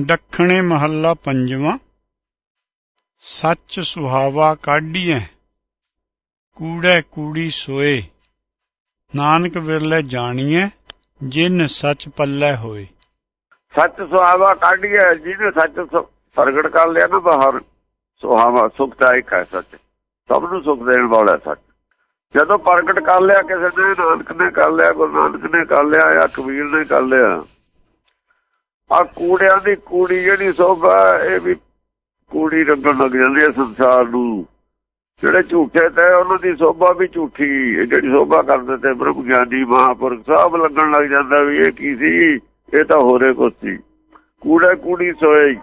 ਦੱਖਣੇ ਮਹੱਲਾ ਪੰਜਵਾਂ। ਸੱਚ ਸੁਹਾਵਾ ਕਾਢੀਐ, ਕੂੜੈ ਕੂੜੀ ਸੋਏ। ਨਾਨਕ ਵਿਰਲੇ ਜਾਣੀਐ, ਜਿਨ ਸੱਚ ਪੱਲੇ ਹੋਏ। ਸੱਚ ਸੁਹਾਵਾ ਕਾਢੀਏ ਜਿਹਨੇ ਸੱਚ ਸੁ- ਪ੍ਰਗਟ ਕਰ ਲਿਆ ਨਾ ਬਾਹਰ ਸੁਹਾਵਾ ਸੁਖਦਾਇਕ ਹੈ ਸੱਚ। ਸਭ ਨੂੰ ਸੁਖ ਦੇਣ ਵਾਲਾ ਸੱਚ। ਜਦੋਂ ਪ੍ਰਗਟ ਕਰ ਲਿਆ, ਕਿਸੇ ਨੇ ਨਾਨਕ ਨੇ ਕਰ ਲਿਆ, ਗੁਰੂ ਨਾਨਕ ਨੇ ਕਰ ਲਿਆ, ਜਾਂ ਕਬੀਰ ਨੇ ਕਰ ਲਿਆ ਆ ਕੂੜਿਆਂ ਦੀ ਕੂੜੀ ਜਿਹੜੀ ਸੋਭਾ ਇਹ ਵੀ ਕੂੜੀ ਰੰਗਣ ਲੱਗ ਜਾਂਦੀ ਹੈ ਸੰਸਾਰ ਨੂੰ। ਜਿਹੜੇ ਝੂਠੇ ਤੇ ਉਹਨਾਂ ਦੀ ਸੋਭਾ ਵੀ ਝੂਠੀ। ਇਹ ਜਿਹੜੀ ਸੋਭਾ ਕਰਦੇ ਤੇ ਬ੍ਰਹਮ ਗਿਆਨੀ ਮਹਾਪੁਰਖ ਸਭ ਲੱਗਣ ਲੱਗ ਜਾਂਦਾ ਵੀ ਇਹ ਕੀ ਸੀ? ਇਹ ਤਾਂ ਹੋਰੇ ਕੁਛ ਸੀ। ਕੂੜੇ ਕੂੜੀ ਸੋਏ।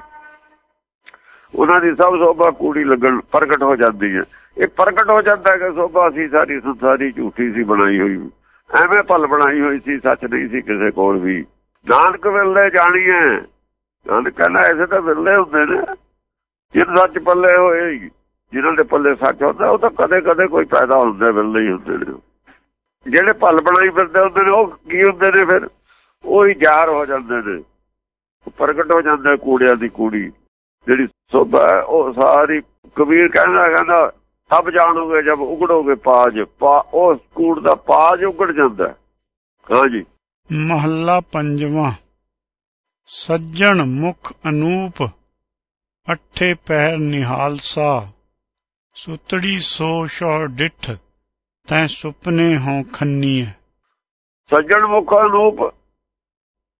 ਉਹਨਾਂ ਦੀ ਸਭ ਸੋਭਾ ਕੂੜੀ ਲੱਗਣ, ਪ੍ਰਗਟ ਹੋ ਜਾਂਦੀ ਹੈ। ਇਹ ਪ੍ਰਗਟ ਹੋ ਜਾਂਦਾ ਹੈ ਕਿ ਸੋਭਾ ਸੀ, ਸਾਰੀ ਸੰਸਾਰੀ ਝੂਠੀ ਸੀ, ਬਣਾਈ ਹੋਈ। ਐਵੇਂ ਭਲ ਬਣਾਈ ਹੋਈ ਸੀ, ਸੱਚ ਨਹੀਂ ਸੀ ਕਿਸੇ ਕੋਲ ਵੀ। ਨਾਨਕ ਵਿਰਲੇ ਜਾਣੀਏ। ਨਾਨਕ ਕਹਿੰਦਾ ਐਸੇ ਤਾਂ ਵਿਰਲੇ ਹੁੰਦੇ ਨੇ। ਜਿਹਨ ਸੱਚ ਪੱਲੇ ਹੋਏ, ਜਿਹਨਾਂ ਦੇ ਪੱਲੇ ਸੱਚ ਹੁੰਦਾ, ਉਹ ਤਾਂ ਕਦੇ ਕਦੇ ਕੋਈ ਪੈਦਾ ਹੁੰਦਾ, ਵਿਰਲੇ ਹੀ ਹੁੰਦੇ ਨੇ। ਜਿਹੜੇ ਭਲ ਬਣਾਈ ਫਿਰਦੇ ਹੁੰਦੇ ਨੇ, ਉਹ ਕੀ ਹੁੰਦੇ ਨੇ ਫਿਰ? ਉਹ ਹੀ ਜਾਰ ਹੋ ਜਾਂਦੇ ਨੇ। ਪ੍ਰਗਟ ਹੋ ਜਾਂਦਾ ਕੂੜਿਆਂ ਦੀ ਕੂੜੀ। ਜਿਹੜੀ ਸੋਭਾ ਉਹ ਸਾਰੀ ਕਬੀਰ ਕਹਿੰਦਾ ਕਹਿੰਦਾ, ਸਭ ਜਾਣੋਗੇ, ਜਦ ਉਗੜੋਗੇ ਪਾਜ। ਪਾ ਉਹ ਕੂੜ ਦਾ ਪਾਜ ਉਗੜ ਜਾਂਦਾ। ਹਾਂਜੀ ਮਹੱਲਾ ਪੰਜਵਾਂ। ਸੱਜਣ ਮੁਖ ਅਨੂਪ, ਅੱਠੇ ਪਹਿਰ ਨਿਹਾਲਸਾ। ਸੁਤੜੀ ਸੋ ਸ਼ੋ ਡਿਠ, ਤੈ ਸੁਪਨੇ ਹੋ ਖੰਨੀਐ। ਸੱਜਣ ਮੁਖ ਅਨੂਪ,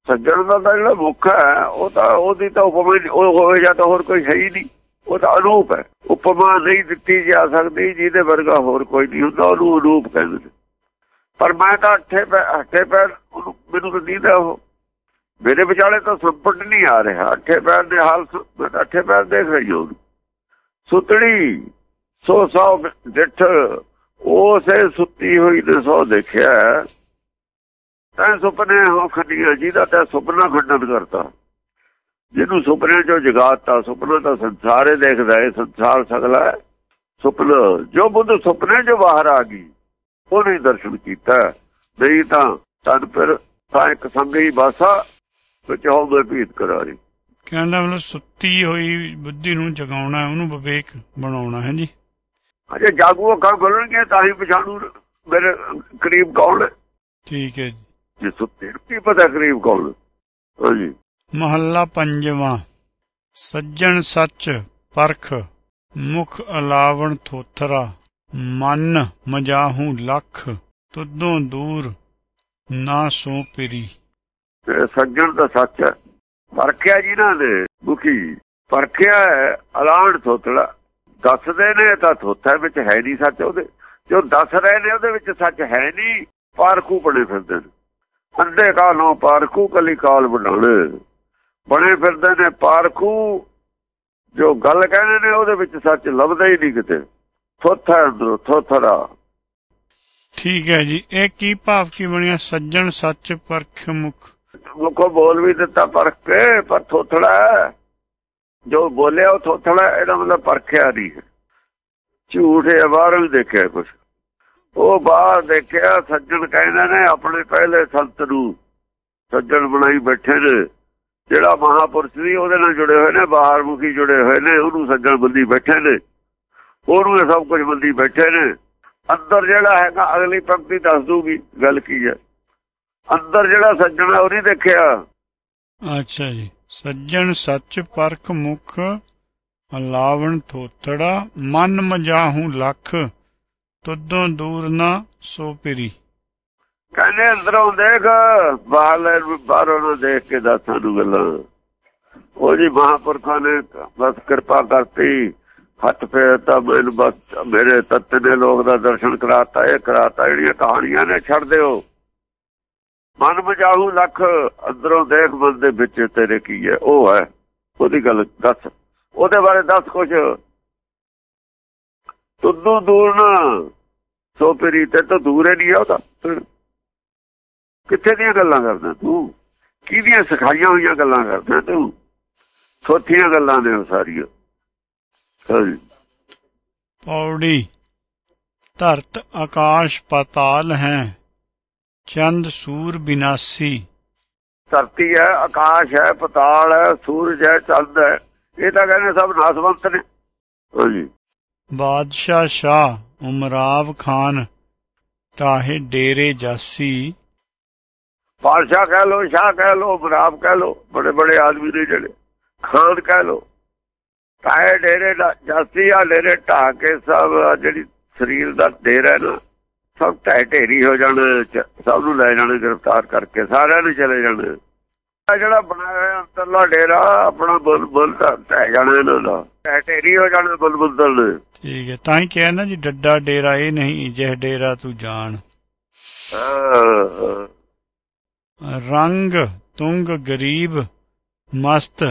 ਸੱਜਣ ਦਾ ਤਾਂ ਜਿਹੜਾ ਮੁਖ ਹੈ, ਉਹ ਤਾਂ ਉਹਦੀ ਤਾਂ ਉਪਮਾ ਹੀ- ਹੋਵੇ ਜਾਂ ਤਾਂ ਹੋਰ ਕੋਈ ਹੈ ਨਹੀਂ। ਉਹ ਤਾਂ ਅਨੂਪ ਹੈ। ਉਪਮਾ ਨਹੀਂ ਦਿੱਤੀ ਜਾ ਸਕਦੀ, ਜਿਹਦੇ ਵਰਗਾ ਹੋਰ ਕੋਈ ਨਹੀਂ ਹੁੰਦਾ, ਉਹਨੂੰ ਅਨੂਪ ਕਹਿੰਦੇ ਨੇ। ਪਰ ਮੈਂ ਤਾਂ ਅੱਠੇ ਪੈ ਅੱਠੇ ਪੈਰ ਮੈਨੂੰ ਤਾਂ ਦੀਦਾ ਉਹ। ਮੇਰੇ ਵਿਚਾਲੇ ਤਾਂ ਸੰਪਟ ਨਹੀਂ ਆ ਰਿਹਾ। ਅੱਠੇ ਪੈਰ ਦੇ ਹਾਲ ਅੱਠੇ ਪੈਰ ਦੇਖ ਰਹੀ ਹਾਂ ਸੁਤੜੀ ਸੋ ਸੌ ਡਿੱਠ ਉਸੇ ਸੁੱਤੀ ਹੋਈ ਨੇ ਸੋ ਦੇਖਿਆ। ਤੈਂ ਸੁਪਨੇ ਹੋ ਖੱਡੀਆਂ, ਜਿਹਦਾ ਤੈਂ ਸੁਪਨਾ ਖੰਡਨ ਕਰਤਾ। ਜਿਹਨੂੰ ਸੁਪਨੇ ਚੋਂ ਜਗਾਤਾ, ਸੁਪਨਾ ਤਾਂ ਸੰਸਾਰੇ ਦੇਖਦਾ ਹੈ ਸੰਸਾਰ ਸਗਲਾ ਹੈ ਸੁਪਨਾ ਜੋ ਬੁੱਧ ਸੁਪਨੇ ਚੋਂ ਬਾਹਰ ਆ ਗਈ। ਉਹਨੇ ਦਰਸ਼ਨ ਕੀਤਾ। ਨਹੀਂ ਤਾਂ ਤਨ ਫਿਰ ਤਾਂ ਇੱਕ ਸੰਗੀ ਬਾਸਾ ਵਿੱਚ ਹੋਵੇ ਭੀਤ ਕਰਾਰੀ। ਕਹਿੰਦਾ ਮਤਲਬ ਸੁੱਤੀ ਹੋਈ ਬੁੱਧੀ ਨੂੰ ਜਗਾਉਣਾ ਉਹਨੂੰ ਵਿਵੇਕ ਬਣਾਉਣਾ ਹੈ ਜੀ? ਅਜੇ ਜਾਗੂ ਅੱਖਾਂ ਖੋਲਣਗੇ ਤਾਂ ਹੀ ਪਛਾਣੂ ਮੇਰੇ ਕਰੀਬ ਕੌਣ ਠੀਕ ਹੈ ਜੀ। ਜੇ ਸੁੱਤੇ ਕੀ ਪਤਾ ਕਰੀਬ ਕੌਣ? ਹਾਂਜੀ ਮਹੱਲਾ ਪੰਜਵਾਂ। ਸੱਜਣ ਸੱਚ ਪਰਖ ਮੁਖ ਅਲਾਵਣ ਥੋਥਰਾ। ਮਨ ਮਜਾਹੂ ਲੱਖ ਤੁਦੋਂ ਦੂਰ ਨਾ ਸੋ ਪਿਰੀ। ਤੇ ਸੱਜਣ ਦਾ ਸੱਚ ਹੈ। ਪਰਖਿਆ ਜਿਨ੍ਹਾਂ ਨੇ ਮੁਖੀ ਪਰਖਿਆ ਐਲਾਨ ਥੋਤੜਾ। ਦੱਸਦੇ ਨੇ ਤਾਂ ਥੋਥਾ ਵਿੱਚ ਹੈ ਨਹੀਂ ਸੱਚ ਉਹਦੇ। ਜੋ ਦੱਸ ਰਹੇ ਨੇ ਉਹਦੇ ਵਿੱਚ ਸੱਚ ਹੈ ਨਹੀਂ, ਪਾਰਖੂ ਬਣੇ ਫਿਰਦੇ ਨੇ। ਅੰਡੇ ਕਾਲੋਂ ਪਾਰਖੂ ਕਲੀ ਕਾਲ ਬਣਾਉਣੇ। ਬਣੇ ਫਿਰਦੇ ਨੇ ਪਾਰਖੂ, ਜੋ ਗੱਲ ਕਹਿੰਦੇ ਨੇ ਉਹਦੇ ਵਿੱਚ ਸੱਚ ਲੱਭਦਾ ਹੀ ਨਹੀਂ ਕਿਤੇ। ਥੋਥਾ ਅੰਦਰੋਂ ਥੋਥੜਾ ਠੀਕ ਹੈ ਜੀ। ਇਹ ਕੀ ਭਾਵ ਕੀ ਬਣਿਆ? ਸੱਜਣ ਸੱਚ ਪਰਖ ਮੁਖ। ਮੁਖੋਂ ਬੋਲ ਵੀ ਦਿੱਤਾ ਪਰਖ ਕੇ ਪਰ ਥੋਥੜਾ। ਜੋ ਬੋਲਿਆ ਉਹ ਥੋਥੜਾ ਇਹਦਾ ਮਤਲਬ ਪਰਖਿਆ ਨਹੀਂ ਹੈ। ਝੂਠ ਹੈ ਬਾਹਰੋਂ ਵੀ ਦੇਖਿਆ ਕੁਛ। ਉਹ ਬਾਹਰ ਦੇਖਿਆ ਸੱਜਣ ਕਹਿੰਦੇ ਨੇ ਆਪਣੇ ਪਹਿਲੇ ਸੰਤ ਨੂੰ ਸੱਜਣ ਬਣਾਈ ਬੈਠੇ ਨੇ। ਜਿਹੜਾ ਮਹਾਪੁਰਸ਼ ਸੀ ਉਹਦੇ ਨਾਲ ਜੁੜੇ ਹੋਏ ਨੇ ਬਾਹਰ ਮੁਖੀ ਜੁੜੇ ਹੋਏ ਨੇ ਉਹਨੂੰ ਸੱਜਣ ਬੰਦੀ ਬੈਠੇ ਨੇ। ਉਹਨੂੰ ਇਹ ਸਭ ਕੁਝ ਬੰਦੀ ਬੈਠੇ ਨੇ। ਅੰਦਰ ਜਿਹੜਾ ਹੈਗਾ ਅਗਲੀ ਪੰਕਤੀ ਦੱਸ ਦੂਗੀ ਗੱਲ ਕੀ ਹੈ। ਅੰਦਰ ਜਿਹੜਾ ਸੱਜਣ ਉਹ ਨਹੀਂ ਦੇਖਿਆ। ਅੱਛਾ ਜੀ। ਸੱਜਣ ਸੱਚ ਪਰਖ ਮੁਖ ਅਲਾਵਣ ਥੋਥੜਾ ਮਨ ਮਜਾਹੂ ਲੱਖ ਤੁਦੋਂ ਦੂਰ ਨਾ ਸੋ ਪਿਰੀ। ਕਹਿੰਦੇ ਅੰਦਰੋਂ ਦੇਖ ਬਾਹਰ ਬਾਹਰੋਂ ਨਾ ਦੇਖ ਕੇ ਦੱਸ ਸਾਨੂੰ ਗੱਲਾਂ। ਉਹ ਜੀ ਮਹਾਪੁਰਖਾਂ ਨੇ ਬਸ ਕਿਰਪਾ ਕਰਤੀ। ਹੱਥ ਫੇਰ ਤਾਂ ਮੈਨੂੰ ਬਸ ਮੇਰੇ ਤੱਤ ਨੇ ਲੋਕ ਦਾ ਦਰਸ਼ਨ ਕਰਾਤਾ, ਇਹ ਕਰਾਤਾ, ਜਿਹੜੀਆਂ ਕਹਾਣੀਆਂ ਨੇ, ਛੱਡ ਦਿਓ। ਮਨ ਮਜਾਹੂ ਲੱਖ, ਅੰਦਰੋਂ ਦੇਖ ਮਨ ਦੇ ਵਿੱਚ ਤੇਰੇ ਕੀ ਹੈ, ਉਹ ਹੈ। ਉਹਦੀ ਗੱਲ ਦੱਸ। ਉਹਦੇ ਬਾਰੇ ਦੱਸ ਕੁਛ। ਤੁਦੋਂ ਦੂਰ ਨਾ, ਸੋ ਪਰੀ ਤੇ ਤਾਂ ਦੂਰ ਹੀ ਨਹੀਂ ਆ ਉਹਦਾ। ਕਿੱਥੇ ਦੀਆਂ ਗੱਲਾਂ ਕਰਦਾ ਤੂੰ? ਕਿਹਦੀਆਂ ਸਿਖਾਈਆਂ ਹੋਈਆਂ ਗੱਲਾਂ ਕਰਦਾ ਤੂੰ? ਥੋਥੀਆਂ ਗੱਲਾਂ ਨੇ ਸਾਰੀਆਂ। ਪੌੜੀ ਧਰਤ ਆਕਾਸ਼ ਪਾਤਾਲ ਹੈ ਚੰਦ ਸੂਰ ਬਿਨਾਸੀ। ਧਰਤੀ ਹੈ ਆਕਾਸ਼ ਹੈ ਪਤਾਲ ਹੈ ਸੂਰਜ ਹੈ ਚੰਦ ਹੈ। ਇਹ ਤਾਂ ਕਹਿੰਦੇ ਸਭ ਨਾਸਵੰਤ ਨੇ। ਹਾਂਜੀ। ਬਾਦਸ਼ਾਹ ਸ਼ਾਹ ਉਮਰਾਵ ਖਾਨ ਤਾਹੇ ਡੇਰੇ ਜਾਸੀ। ਪਾਤਸ਼ਾਹ ਕਹਿ ਲੋ ਸ਼ਾਹ ਕਹਿ ਲੋ ਬਰਾਬ ਕਹਿ ਲੋ ਬੜੇ ਬੜੇ ਆਦਮੀ ਨੇ ਜਿਹੜੇ। ਖਾਨ ਕਹਿ ਲੋ ਕਾਹੇ ਡੇਰੇ ਦਾ ਜਾਸੀ ਆ ਡੇਰੇ ਢਾ ਕੇ ਸਭ ਜਿਹੜੀ ਸਰੀਰ ਦਾ ਡੇਰਾ ਨਾ ਸਭ ਢਹਿ ਢੇਰੀ ਹੋ ਜਾਣ ਸਭ ਨੂੰ ਲੈ ਜਾਣ ਗ੍ਰਿਫਤਾਰ ਕਰਕੇ ਸਾਰਿਆਂ ਨੂੰ ਚਲੇ ਜਾਣ। ਜਿਹੜਾ ਬਣਾਇਆ ਹੋਇਆ ਅੰਤਰਲਾ ਡੇਰਾ ਆਪਣਾ ਬੁੱਲ ਬੁੱਲ ਤਾਂ ਢਹਿ ਜਾਣਾ ਇਹਨਾਂ ਦਾ। ਢਹਿ ਢੇਰੀ ਹੋ ਜਾਣਾ ਬੁੱਲ ਬੁੱਦਲ ਠੀਕ ਹੈ ਤਾਂ ਹੀ ਕਿਹਾ ਨਾ ਜੀ ਡੱਡਾ ਡੇਰਾ ਇਹ ਨਹੀਂ ਜਿਹ ਡੇਰਾ ਤੂੰ ਜਾਣ। ਰੰਗ ਤੁੰਗ ਗਰੀਬ ਮਸਤ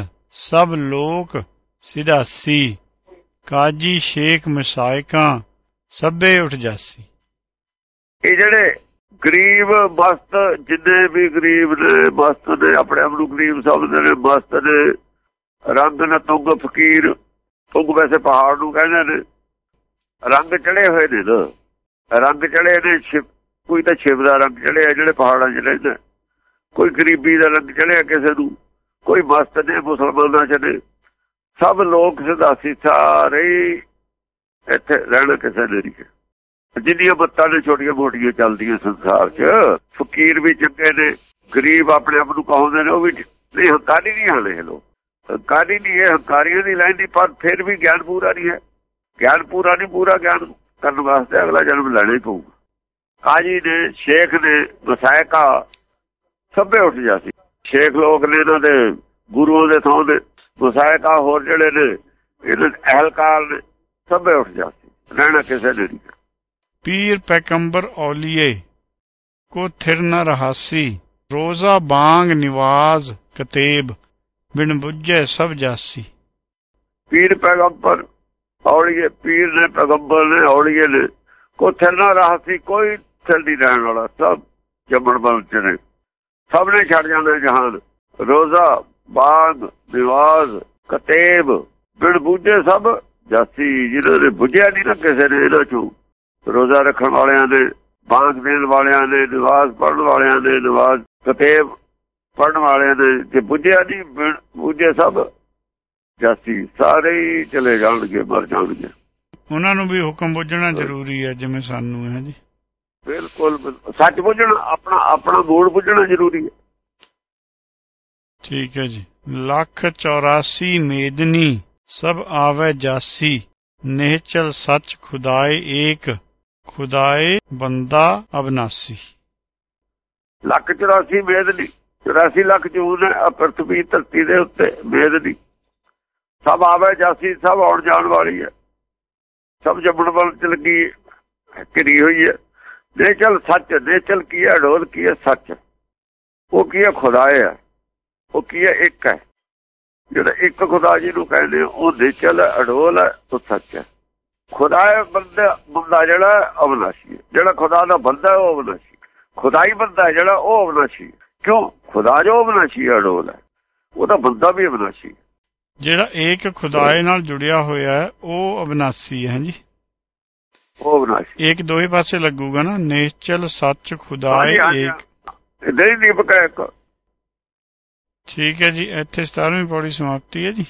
ਸਭ ਲੋਕ ਸਿਧਾਸੀ, ਕਾਜੀ, ਸ਼ੇਖ, ਮਸਾਇਕਾਂ, ਸਭੇ ਉੱਠ ਜਾਸੀ। ਇਹ ਜਿਹੜੇ ਗਰੀਬ ਮਸਤ ਜਿੰਨੇ ਵੀ ਗਰੀਬ ਨੇ ਮਸਤ ਨੇ ਆਪਣੇ ਆਪ ਨੂੰ ਗਰੀਬ ਸਮਝਦੇ ਨੇ ਮਸਤ ਨੇ ਰੰਗ ਨਾ ਤੁੰਗ ਫਕੀਰ, ਤੁੰਗ ਵੈਸੇ ਪਹਾੜ ਨੂੰ ਕਹਿੰਦੇ ਨੇ। ਰੰਗ ਚੜੇ ਹੋਏ ਨੇ ਨਾ। ਰੰਗ ਚੜੇ ਨੇ, ਸ਼ਿਵ, ਕੋਈ ਤਾਂ ਸ਼ਿਵ ਦਾ ਰੰਗ ਚੜਿਆ, ਜਿਹੜੇ ਪਹਾੜਾਂ 'ਚ ਰਹਿੰਦੇ। ਕੋਈ ਗਰੀਬੀ ਦਾ ਰੰਗ ਚੜਿਆ ਕਿਸੇ ਨੂੰ। ਕੋਈ ਮਸਤ ਨੇ, ਮੁਸਲਮਾਨਾਂ 'ਚ ਨੇ। ਸਭ ਲੋਕ ਸਿਧਾਸੀ ਸਾਰੇ ਇੱਥੇ ਰਹਿਣ ਕਿਸੇ ਨੇ ਨਹੀਂ। ਜਿੰਨੀਆਂ ਬੱਤਾਂ ਨੇ ਛੋਟੀਆਂ ਮੋਟੀਆਂ ਚੱਲਦੀਆਂ ਸੰਸਾਰ 'ਚ, ਫਕੀਰ ਵੀ ਚੰਗੇ ਨੇ, ਗਰੀਬ ਆਪਣੇ ਆਪ ਨੂੰ ਕਹਾਉਂਦੇ ਨੇ, ਉਹ ਵੀ ਨਹੀਂ, ਹੰਕਾਰੀ ਨਹੀਂ ਹਾਲੇ ਇਹ ਲੋਕ। ਹੰਕਾਰੀ ਨਹੀਂ, ਇਹ ਹੰਕਾਰੀਆਂ ਦੀ ਲੈਂਦੀ ਪਰ ਫਿਰ ਵੀ ਗਿਆਨ ਪੂਰਾ ਨਹੀਂ ਹੈ। ਗਿਆਨ ਪੂਰਾ ਨਹੀਂ, ਪੂਰਾ ਗਿਆਨ ਕਰਨ ਵਾਸਤੇ ਅਗਲਾ ਜਨਮ ਲੈਣਾ ਹੀ ਪਊਗਾ। ਕਾਜੀ ਨੇ, ਸ਼ੇਖ ਨੇ ਵਸਾਇਕਾ ਸਭੇ ਉੱਠ ਜਾਸੀ ਸ਼ੇਖ ਲੋਕ ਨੇ ਇਹਨਾਂ ਦੇ, ਗੁਰੂਆਂ ਦੇ ਥਾਂ ਦੇ ਵਸਾਇਕਾ ਹੋਰ ਜਿਹੜੇ ਨੇ ਇਹਨਾਂ ਅਹਲਕਾਰ ਨੇ ਸਭੇ ਉੱਠ ਜਾਸੀ ਰਹਿਣਾ ਕਿਸੇ ਨੇ ਨਹੀਂ। ਪੀਰ ਪੈਕੰਬਰ ਔਲੀਏ ਕੋ ਥਿਰ ਨ ਰਹਾਸੀ ਰੋਜ਼ਾ ਬਾਂਗ ਨਿਵਾਜ਼ ਕਤੇਬ ਬਿਨ ਬੁੱਝੇ ਸਭ ਜਾਸੀ। ਪੀਰ ਪੈਗੰਬਰ ਔਲੀਏ ਪੀਰ ਨੇ ਪੈਗੰਬਰ ਨੇ ਔਲੀਏ ਨੇ ਕੋ ਥਿਰਨਾ ਰਹੀ ਕੋਈ ਥਿਰ ਰਹਿਣ ਵਾਲਾ ਸਭ ਜੰਮਣ ਬਲ ਚ ਨੇ। ਸਭ ਨੇ ਛੱਡ ਜਾਣਾ ਜਹਾਨ। ਰੋਜ਼ਾ ਬਾਗ ਨਿਵਾਜ਼ ਕਤੇਬ ਬਿਨ ਬੁੱਝੇ ਸਭ ਜਾਸੀ ਜਿਹਨਾਂ ਨੇ ਬੁੱਝਿਆ ਨਹੀਂ ਨਾ ਕਿਸੇ ਨੇ ਇਹਨਾਂ ਚੋਂ। ਰੋਜ਼ਾ ਰੱਖਣ ਵਾਲਿਆਂ ਨੇ ਬਾਗ ਦੇਣ ਵਾਲਿਆਂ ਨੇ ਨਿਵਾਜ਼ ਪੜਨ ਵਾਲਿਆਂ ਨੇ ਨਿਵਾਜ਼ ਕਤੇਬ ਪੜਨ ਵਾਲਿਆਂ ਨੇ ਤੇ ਬੁੱਝਿਆ ਨਹੀਂ ਬੁੱਝੇ ਸਭ ਜਾਸੀ ਸਾਰੇ ਹੀ ਚਲੇ ਜਾਣਗੇ ਮਰ ਜਾਣਗੇ। ਉਹਨਾਂ ਨੂੰ ਵੀ ਹੁਕਮ ਬੁੱਝਣਾ ਜ਼ਰੂਰੀ ਹੈ ਜਿਵੇਂ ਸਾਨੂੰ ਹੈ ਜੀ। ਬਿਲਕੁਲ ਸੱਚ ਬੁੱਝਣਾ ਆਪਣਾ ਆਪਣਾ ਮੂਲ ਬੁੱਝਣਾ ਜ਼ਰੂਰੀ ਹੈ। ਠੀਕ ਹੈ ਜੀ। ਲੱਖ 84 ਮੇਦਨੀ ਸਭ ਆਵੇ ਜਾਸੀ, ਨਿਹਚਲ ਸੱਚ ਖੁਦਾਏ ਏਕ, ਖੁਦਾਏ ਬੰਦਾ ਅਬਨਾਸੀ। ਲੱਖ 84 ਮੇਦਨੀ ਨਹੀਂ 84 ਲੱਖ ਜੂਨ ਹੈ ਧਰਤੀ ਦੇ ਉੱਤੇ ਮੇਦਨੀ। ਨਹੀਂ ਸਭ ਆਵੇ ਜਾਸੀ, ਸਭ ਆਉਣ ਜਾਣ ਵਾਲੀ ਹੈ। ਸਭ ਜੰਮਣ ਵੱਲ ਚ ਲੱਗੀ ਘਿਰੀ ਹੋਈ ਹੈ। ਨਿਹਚਲ ਸੱਚ, ਨਿਹਚਲ ਕੀ ਹੈ ਢੋਲ ਕੀ ਹੈ, ਸੱਚ। ਉਹ ਕੀ ਹੈ, ਖੁਦਾਏ ਹੈ। ਉਹ ਕੀ ਹੈ? ਇੱਕ ਹੈ। ਜਿਹੜਾ ਇੱਕ ਖੁਦਾ ਜੀ ਨੂੰ ਕਹਿੰਦੇ ਉਹ ਦੇ ਚਲ ਅਡੋਲ ਹੈ ਉਹ ਸੱਚ ਹੈ। ਖੁਦਾ ਬੰਦਾ ਬੰਦਾ ਜਿਹੜਾ ਅਵਨਾਸ਼ੀ ਹੈ। ਜਿਹੜਾ ਖੁਦਾ ਦਾ ਬੰਦਾ ਹੈ, ਉਹ ਅਵਨਾਸ਼ੀ ਖੁਦਾਈ ਬੰਦਾ ਜਿਹੜਾ ਉਹ ਅਵਨਾਸ਼ੀ। ਕਿਉਂ? ਖੁਦਾ ਜੋ ਅਵਨਾਸ਼ੀ ਅਡੋਲ ਹੈ। ਉਹਦਾ ਬੰਦਾ ਵੀ ਅਵਨਾਸ਼ੀ ਹੈ। ਜਿਹੜਾ ਏਕ ਖੁਦਾਏ ਨਾਲ ਜੁੜਿਆ ਹੋਇਆ ਹੈ ਉਹ ਅਬਨਾਸੀ ਹੈ ਜੀ ਉਹ ਅਵਨਾਸ਼ੀ ਏਕ ਦੋਹੇ ਪਾਸੇ ਲੱਗੂਗਾ ਨਾ। ਨਿਹਚਲ ਸੱਚ ਖੁਦਾਏ। ਏਕ। ਨਹੀਂ ਦੀਪਕ ਠੀਕ ਹੈ ਜੀ ਇੱਥੇ 17ਵੀਂ ਪੌੜੀ ਸਮਾਪਤੀ ਹੈ ਜੀ।